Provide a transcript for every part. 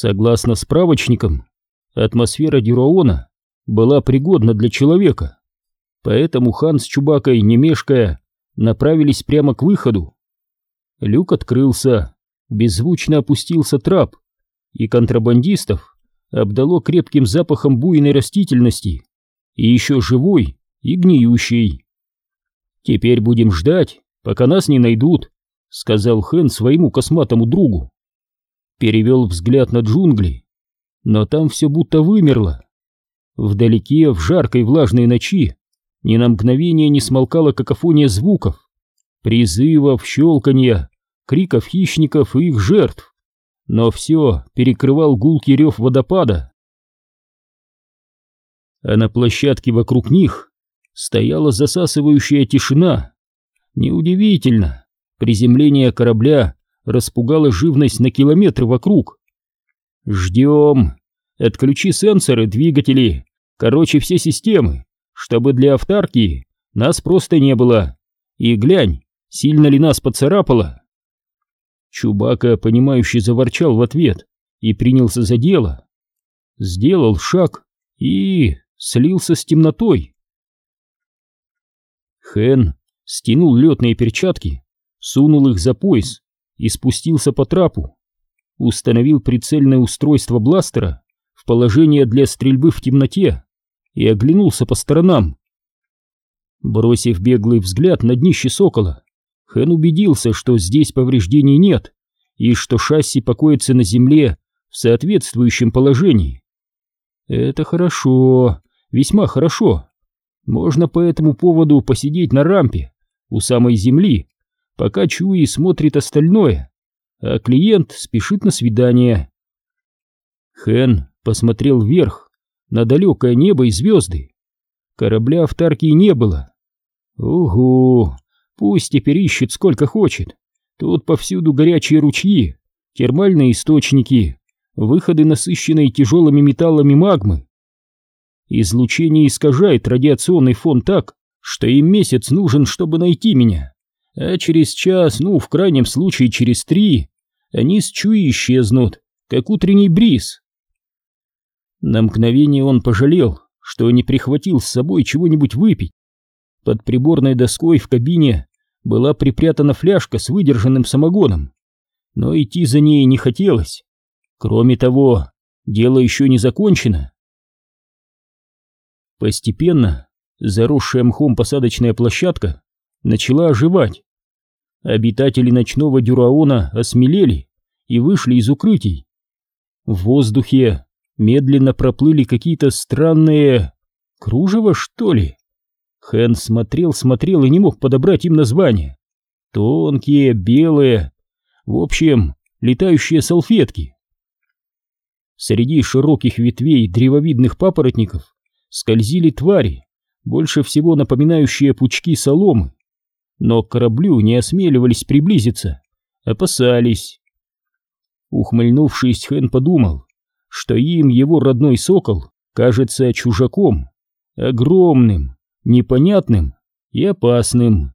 Согласно справочникам, атмосфера Дюраона была пригодна для человека, поэтому Хан с Чубакой, не мешкая, направились прямо к выходу. Люк открылся, беззвучно опустился трап, и контрабандистов обдало крепким запахом буйной растительности, и еще живой и гниющей. «Теперь будем ждать, пока нас не найдут», — сказал Хэн своему косматому другу. Перевел взгляд на джунгли, но там все будто вымерло. Вдалеке, в жаркой влажной ночи, ни на мгновение не смолкала какофония звуков, призывов, щелканья, криков хищников и их жертв, но все перекрывал гулкий рев водопада. А на площадке вокруг них стояла засасывающая тишина. Неудивительно, приземление корабля распугало живность на километры вокруг. Ждем. Отключи сенсоры, двигатели, короче, все системы, чтобы для автарки нас просто не было. И глянь, сильно ли нас поцарапало. Чубака, понимающе заворчал в ответ и принялся за дело. Сделал шаг и слился с темнотой. Хэн стянул летные перчатки, сунул их за пояс и спустился по трапу. Установил прицельное устройство бластера в положение для стрельбы в темноте и оглянулся по сторонам. Бросив беглый взгляд на днище сокола, Хэн убедился, что здесь повреждений нет и что шасси покоится на земле в соответствующем положении. Это хорошо, весьма хорошо. Можно по этому поводу посидеть на рампе у самой земли, пока Чуи смотрит остальное, а клиент спешит на свидание. Хэн посмотрел вверх, на далекое небо и звезды. Корабля в Тарке не было. Угу, пусть теперь ищет сколько хочет. Тут повсюду горячие ручьи, термальные источники, выходы насыщенной тяжелыми металлами магмы. Излучение искажает радиационный фон так, что им месяц нужен, чтобы найти меня. А через час, ну, в крайнем случае через три, они с Чуи исчезнут, как утренний бриз. На мгновение он пожалел, что не прихватил с собой чего-нибудь выпить. Под приборной доской в кабине была припрятана фляжка с выдержанным самогоном, но идти за ней не хотелось. Кроме того, дело еще не закончено. Постепенно заросшая мхом посадочная площадка начала оживать. Обитатели ночного дюраона осмелели и вышли из укрытий. В воздухе медленно проплыли какие-то странные... кружева, что ли? Хэн смотрел, смотрел и не мог подобрать им название. Тонкие, белые, в общем, летающие салфетки. Среди широких ветвей древовидных папоротников скользили твари, больше всего напоминающие пучки соломы, но к кораблю не осмеливались приблизиться, опасались. Ухмыльнувшись, Хэн подумал, что им его родной сокол кажется чужаком, огромным, непонятным и опасным.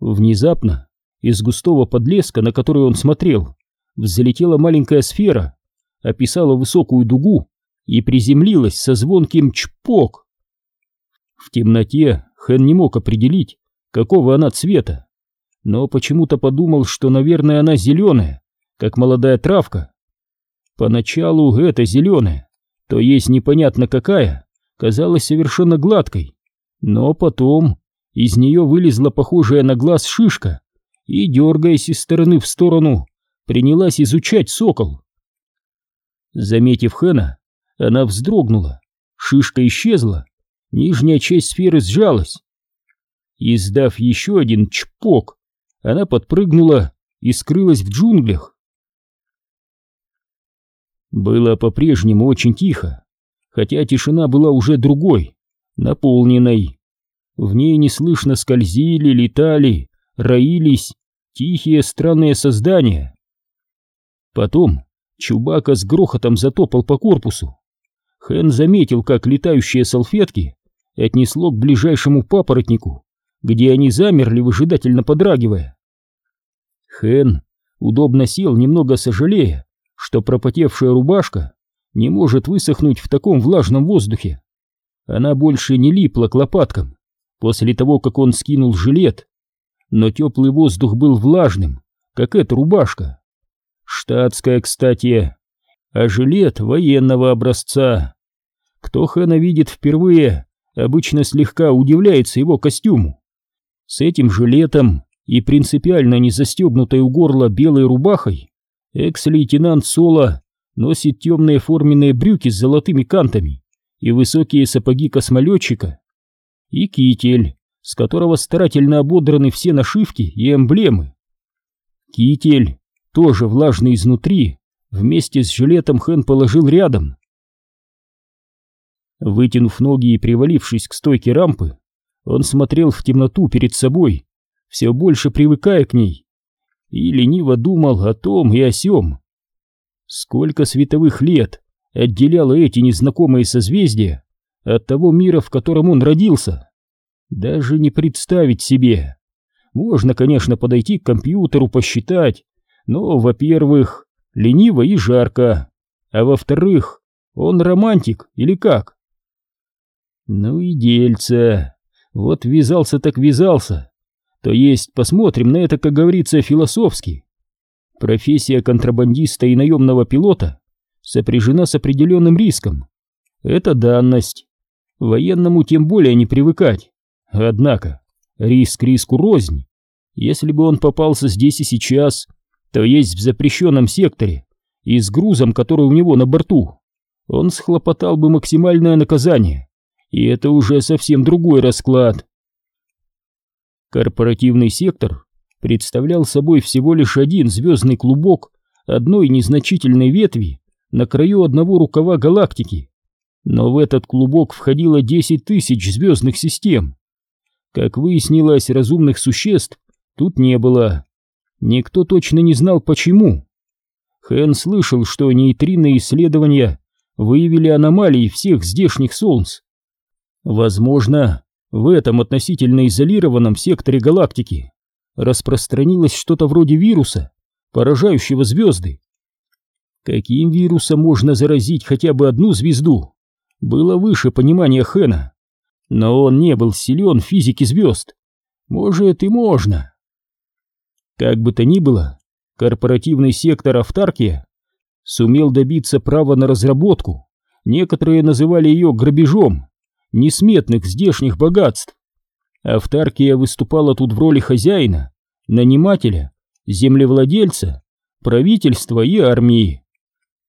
Внезапно из густого подлеска, на который он смотрел, взлетела маленькая сфера, описала высокую дугу и приземлилась со звонким чпок. В темноте Хэн не мог определить, какого она цвета, но почему-то подумал, что, наверное, она зеленая, как молодая травка. Поначалу эта зеленая, то есть непонятно какая, казалась совершенно гладкой, но потом из нее вылезла похожая на глаз шишка и, дергаясь из стороны в сторону, принялась изучать сокол. Заметив Хэна, она вздрогнула, шишка исчезла, нижняя часть сферы сжалась. Издав еще один чпок, она подпрыгнула и скрылась в джунглях. Было по-прежнему очень тихо, хотя тишина была уже другой, наполненной. В ней неслышно скользили, летали, роились тихие странные создания. Потом Чубака с грохотом затопал по корпусу. Хэн заметил, как летающие салфетки отнесло к ближайшему папоротнику, где они замерли, выжидательно подрагивая. Хэн удобно сел, немного сожалея, что пропотевшая рубашка не может высохнуть в таком влажном воздухе. Она больше не липла к лопаткам после того, как он скинул жилет, но теплый воздух был влажным, как эта рубашка. Штатская, кстати, а жилет военного образца. Кто Хэна видит впервые, обычно слегка удивляется его костюму. С этим жилетом и принципиально не застегнутой у горла белой рубахой экс-лейтенант Соло носит темные форменные брюки с золотыми кантами и высокие сапоги космолетчика, и китель, с которого старательно ободраны все нашивки и эмблемы. Китель, тоже влажный изнутри, вместе с жилетом Хэн положил рядом. Вытянув ноги и привалившись к стойке рампы, он смотрел в темноту перед собой, все больше привыкая к ней, и лениво думал о том и о сём. Сколько световых лет отделяло эти незнакомые созвездия от того мира, в котором он родился. Даже не представить себе. Можно, конечно, подойти к компьютеру, посчитать, но, во-первых, лениво и жарко, а во-вторых, он романтик или как? Ну и дельце. Вот ввязался так ввязался. То есть посмотрим на это, как говорится, философски. Профессия контрабандиста и наемного пилота сопряжена с определенным риском. Это данность. Военному тем более не привыкать. Однако, риск риску рознь. Если бы он попался здесь и сейчас, то есть в запрещенном секторе и с грузом, который у него на борту, он схлопотал бы максимальное наказание. И это уже совсем другой расклад. Корпоративный сектор представлял собой всего лишь один звездный клубок одной незначительной ветви на краю одного рукава галактики. Но в этот клубок входило 10 тысяч звездных систем. Как выяснилось, разумных существ тут не было. Никто точно не знал почему. Хэн слышал, что нейтринные исследования выявили аномалии всех здешних солнц. Возможно, в этом относительно изолированном секторе галактики распространилось что-то вроде вируса, поражающего звезды. Каким вирусом можно заразить хотя бы одну звезду, было выше понимания Хэна. Но он не был силен в физике звезд. Может и можно. Как бы то ни было, корпоративный сектор Автаркия сумел добиться права на разработку, некоторые называли ее грабежом, несметных здешних богатств. Автаркия выступала тут в роли хозяина, нанимателя, землевладельца, правительства и армии.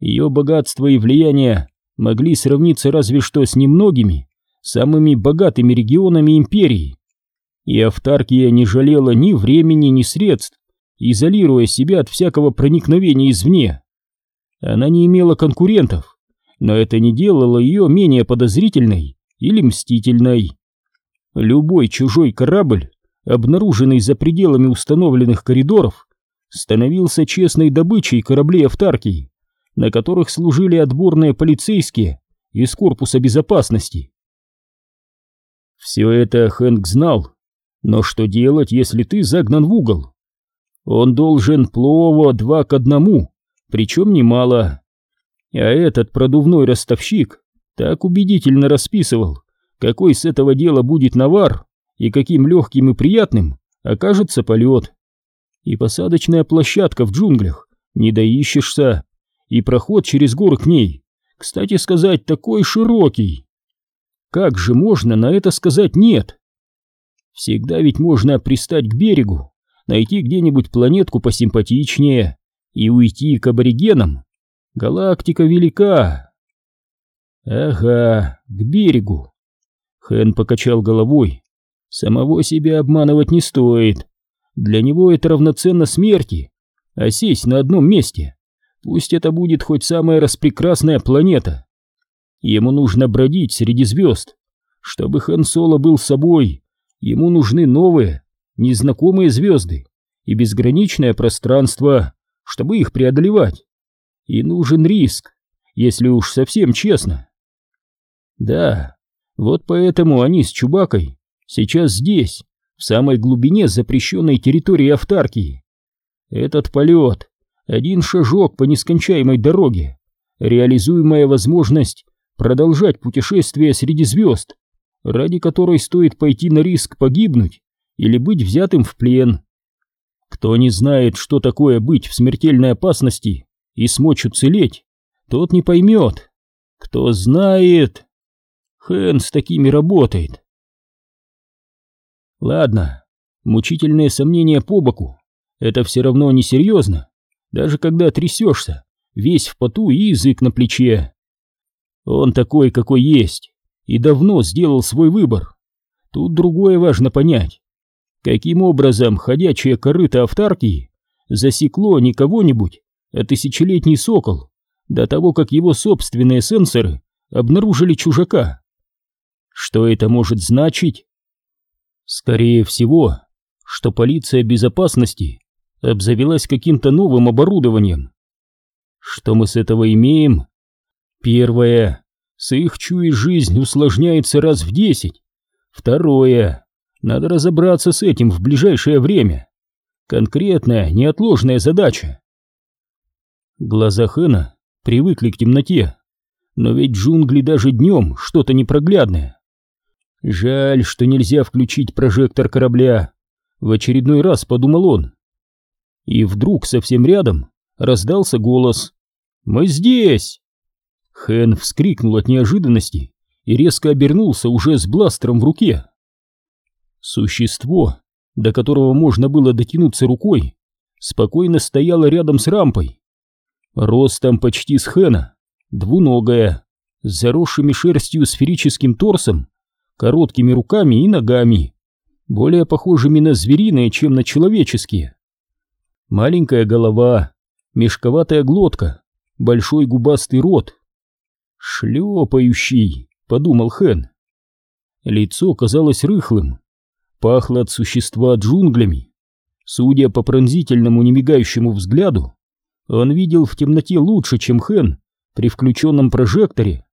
Ее богатство и влияние могли сравниться разве что с немногими, самыми богатыми регионами империи. И Автаркия не жалела ни времени, ни средств, изолируя себя от всякого проникновения извне. Она не имела конкурентов, но это не делало ее менее подозрительной или мстительной. Любой чужой корабль, обнаруженный за пределами установленных коридоров, становился честной добычей кораблей Автаркии, на которых служили отборные полицейские из корпуса безопасности. Все это Хэнк знал, но что делать, если ты загнан в угол? Он должен плово два к одному, причем немало. А этот продувной ростовщик так убедительно расписывал, какой с этого дела будет навар и каким легким и приятным окажется полет. И посадочная площадка в джунглях, не доищешься, и проход через горы к ней, кстати сказать, такой широкий. Как же можно на это сказать «нет»? Всегда ведь можно пристать к берегу, найти где-нибудь планетку посимпатичнее и уйти к аборигенам. Галактика велика, Ага, к берегу. Хэн покачал головой. Самого себя обманывать не стоит. Для него это равноценно смерти. А сесть на одном месте, пусть это будет хоть самая распрекрасная планета. Ему нужно бродить среди звезд. Чтобы Хэн Соло был собой, ему нужны новые, незнакомые звезды и безграничное пространство, чтобы их преодолевать. И нужен риск, если уж совсем честно. Да, вот поэтому они с Чубакой сейчас здесь, в самой глубине запрещенной территории Автаркии. Этот полет Один шажок по нескончаемой дороге, реализуемая возможность продолжать путешествие среди звезд, ради которой стоит пойти на риск погибнуть или быть взятым в плен. Кто не знает, что такое быть в смертельной опасности и смочь уцелеть, тот не поймет. Кто знает... Хэн с такими работает. Ладно, мучительные сомнения по боку. Это все равно несерьезно, даже когда трясешься, весь в поту и язык на плече. Он такой, какой есть, и давно сделал свой выбор. Тут другое важно понять. Каким образом ходячее корыто автаркии засекло не кого-нибудь, а тысячелетний сокол, до того, как его собственные сенсоры обнаружили чужака? Что это может значить? Скорее всего, что полиция безопасности обзавелась каким-то новым оборудованием. Что мы с этого имеем? Первое. С их чуи жизнь усложняется раз в десять. Второе. Надо разобраться с этим в ближайшее время. Конкретная, неотложная задача. Глаза Хэна привыкли к темноте, но ведь джунгли даже днем что-то непроглядное. Жаль, что нельзя включить прожектор корабля. В очередной раз подумал он. И вдруг совсем рядом раздался голос. «Мы здесь!» Хэн вскрикнул от неожиданности и резко обернулся уже с бластером в руке. Существо, до которого можно было дотянуться рукой, спокойно стояло рядом с рампой. Ростом почти с Хэна, двуногая, с заросшими шерстью сферическим торсом, короткими руками и ногами, более похожими на звериные, чем на человеческие. Маленькая голова, мешковатая глотка, большой губастый рот. «Шлепающий», — подумал Хэн. Лицо казалось рыхлым, пахло от существа джунглями. Судя по пронзительному немигающему взгляду, он видел в темноте лучше, чем Хэн при включенном прожекторе.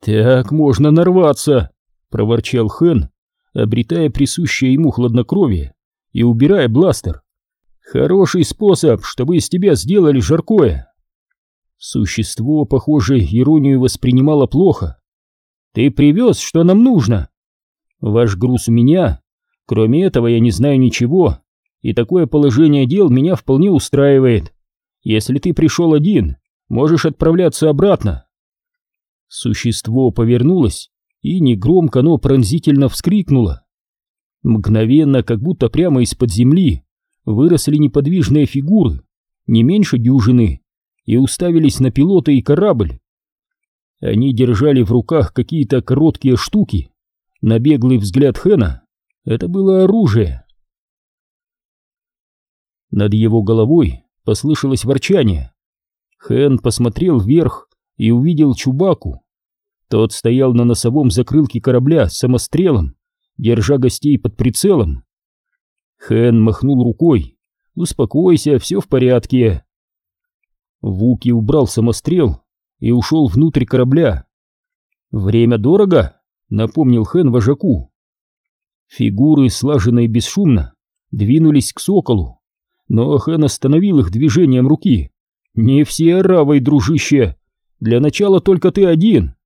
«Так можно нарваться!» — проворчал Хэн, обретая присущее ему хладнокровие и убирая бластер. «Хороший способ, чтобы из тебя сделали жаркое!» Существо, похоже, иронию воспринимало плохо. «Ты привез, что нам нужно?» «Ваш груз у меня. Кроме этого я не знаю ничего, и такое положение дел меня вполне устраивает. Если ты пришел один, можешь отправляться обратно». Существо повернулось и негромко, но пронзительно вскрикнуло. Мгновенно, как будто прямо из-под земли, выросли неподвижные фигуры, не меньше дюжины, и уставились на пилота и корабль. Они держали в руках какие-то короткие штуки. На беглый взгляд Хэна это было оружие. Над его головой послышалось ворчание. Хэн посмотрел вверх и увидел Чубаку. Тот стоял на носовом закрылке корабля с самострелом, держа гостей под прицелом. Хэн махнул рукой. «Успокойся, все в порядке». Вуки убрал самострел и ушел внутрь корабля. «Время дорого», — напомнил Хэн вожаку. Фигуры, слаженно и бесшумно, двинулись к соколу, но Хэн остановил их движением руки. «Не все оравой, дружище! Для начала только ты один!»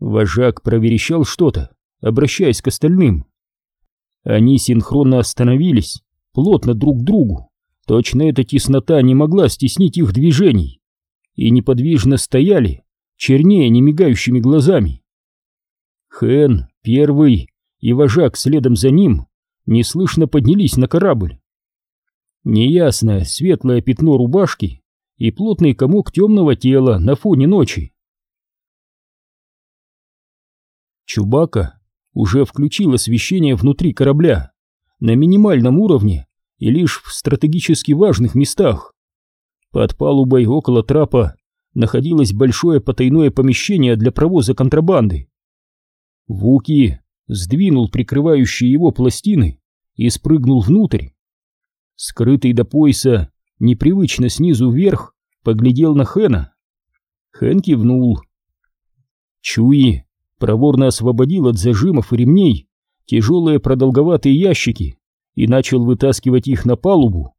Вожак проверещал что-то, обращаясь к остальным. Они синхронно остановились, плотно друг к другу, Точно эта теснота не могла стеснить их движений. И неподвижно стояли, чернее немигающими глазами. Хэн, первый, и вожак следом за ним неслышно поднялись на корабль. Неясное светлое пятно рубашки и плотный комок темного тела на фоне ночи. Чубака уже включил освещение внутри корабля на минимальном уровне и лишь в стратегически важных местах. Под палубой около трапа находилось большое потайное помещение для провоза контрабанды. Вуки сдвинул прикрывающие его пластины и спрыгнул внутрь. Скрытый до пояса, непривычно снизу вверх, поглядел на Хэна. Хэн кивнул. Чуи проворно освободил от зажимов и ремней тяжелые продолговатые ящики, и начал вытаскивать их на палубу.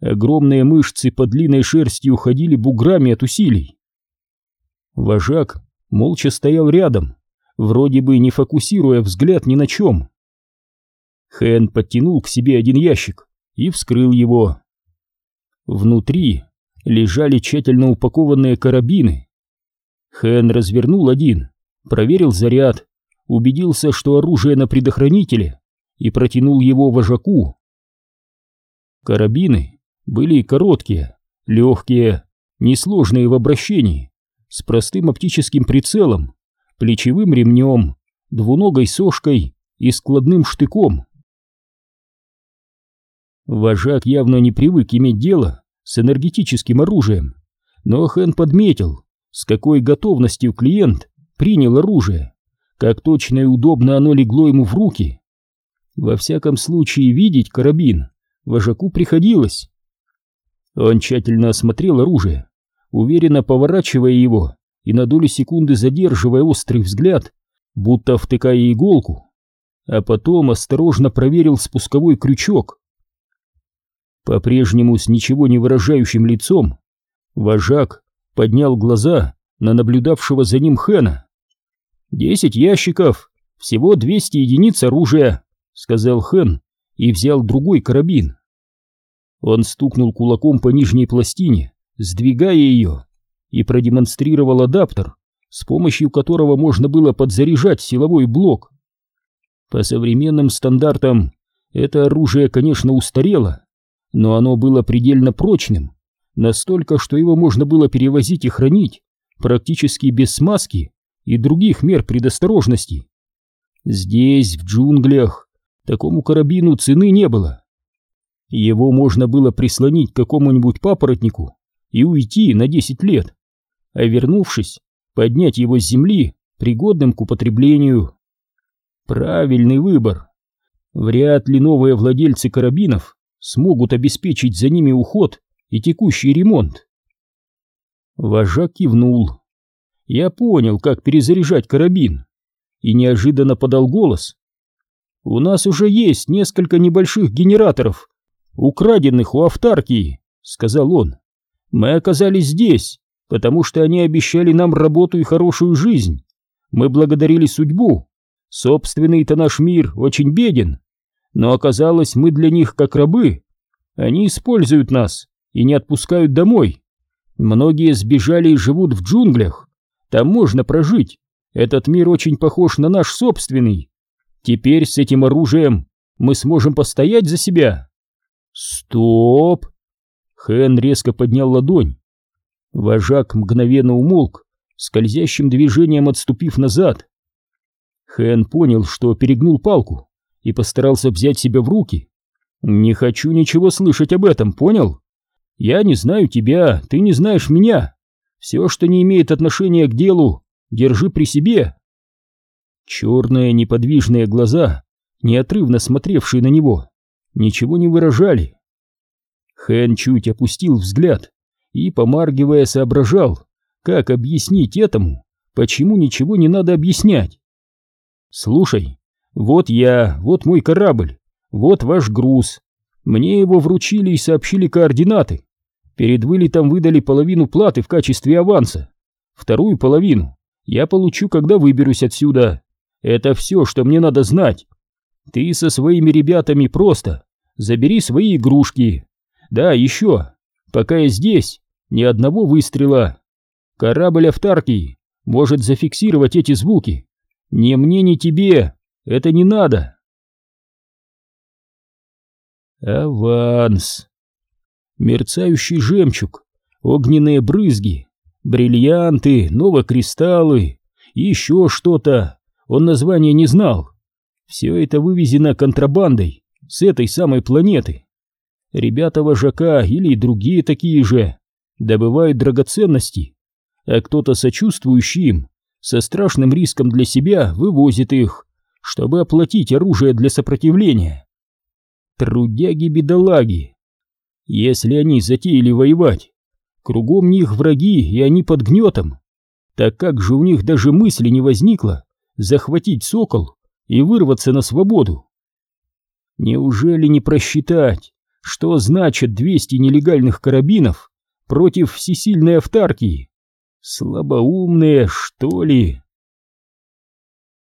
Огромные мышцы под длинной шерстью ходили буграми от усилий. Вожак молча стоял рядом, вроде бы не фокусируя взгляд ни на чем. Хэн подтянул к себе один ящик и вскрыл его. Внутри лежали тщательно упакованные карабины. Хэн развернул один, проверил заряд, убедился, что оружие на предохранителе, и протянул его вожаку. Карабины были короткие, легкие, несложные в обращении, с простым оптическим прицелом, плечевым ремнем, двуногой сошкой и складным штыком. Вожак явно не привык иметь дело с энергетическим оружием, но Хэн подметил, с какой готовностью клиент принял оружие, как точно и удобно оно легло ему в руки. Во всяком случае, видеть карабин вожаку приходилось. Он тщательно осмотрел оружие, уверенно поворачивая его и на долю секунды задерживая острый взгляд, будто втыкая иголку, а потом осторожно проверил спусковой крючок. По-прежнему с ничего не выражающим лицом вожак поднял глаза на наблюдавшего за ним Хэна. «Десять ящиков, всего двести единиц оружия», — сказал Хэн и взял другой карабин. Он стукнул кулаком по нижней пластине, сдвигая ее, и продемонстрировал адаптер, с помощью которого можно было подзаряжать силовой блок. По современным стандартам это оружие, конечно, устарело, но оно было предельно прочным, настолько, что его можно было перевозить и хранить практически без смазки и других мер предосторожности. Здесь, в джунглях, такому карабину цены не было. Его можно было прислонить к какому-нибудь папоротнику и уйти на 10 лет, а вернувшись, поднять его с земли, пригодным к употреблению. Правильный выбор. Вряд ли новые владельцы карабинов смогут обеспечить за ними уход и текущий ремонт. Вожак кивнул. Я понял, как перезаряжать карабин, и неожиданно подал голос. У нас уже есть несколько небольших генераторов, украденных у автаркии, сказал он. Мы оказались здесь, потому что они обещали нам работу и хорошую жизнь. Мы благодарили судьбу. Собственный-то наш мир очень беден, но оказалось, мы для них как рабы. Они используют нас и не отпускают домой. Многие сбежали и живут в джунглях. Там можно прожить. Этот мир очень похож на наш собственный. Теперь с этим оружием мы сможем постоять за себя. Стоп! Хэн резко поднял ладонь. Вожак мгновенно умолк, скользящим движением отступив назад. Хэн понял, что перегнул палку и постарался взять себя в руки. «Не хочу ничего слышать об этом, понял? Я не знаю тебя, ты не знаешь меня. Все, что не имеет отношения к делу, держи при себе». Черные неподвижные глаза, неотрывно смотревшие на него, ничего не выражали. Хэн чуть опустил взгляд и, помаргивая, соображал, как объяснить этому, почему ничего не надо объяснять. «Слушай, вот я, вот мой корабль, вот ваш груз. Мне его вручили и сообщили координаты. Перед вылетом выдали половину платы в качестве аванса. Вторую половину я получу, когда выберусь отсюда. Это все, что мне надо знать. Ты со своими ребятами просто забери свои игрушки. Да, еще, пока я здесь, ни одного выстрела. Корабль Автаркии может зафиксировать эти звуки. Ни мне, ни тебе это не надо. Аванс. Мерцающий жемчуг, огненные брызги, бриллианты, новокристаллы, еще что-то. Он названия не знал. Все это вывезено контрабандой с этой самой планеты. Ребята вожака или другие такие же добывают драгоценности, а кто-то сочувствующий им со страшным риском для себя вывозит их чтобы оплатить оружие для сопротивления. Трудяги-бедолаги. Если они затеяли воевать, кругом них враги, и они под гнетом, так как же у них даже мысли не возникло захватить сокол и вырваться на свободу? Неужели не просчитать, что значит 200 нелегальных карабинов против всесильной автаркии. Слабоумные, что ли?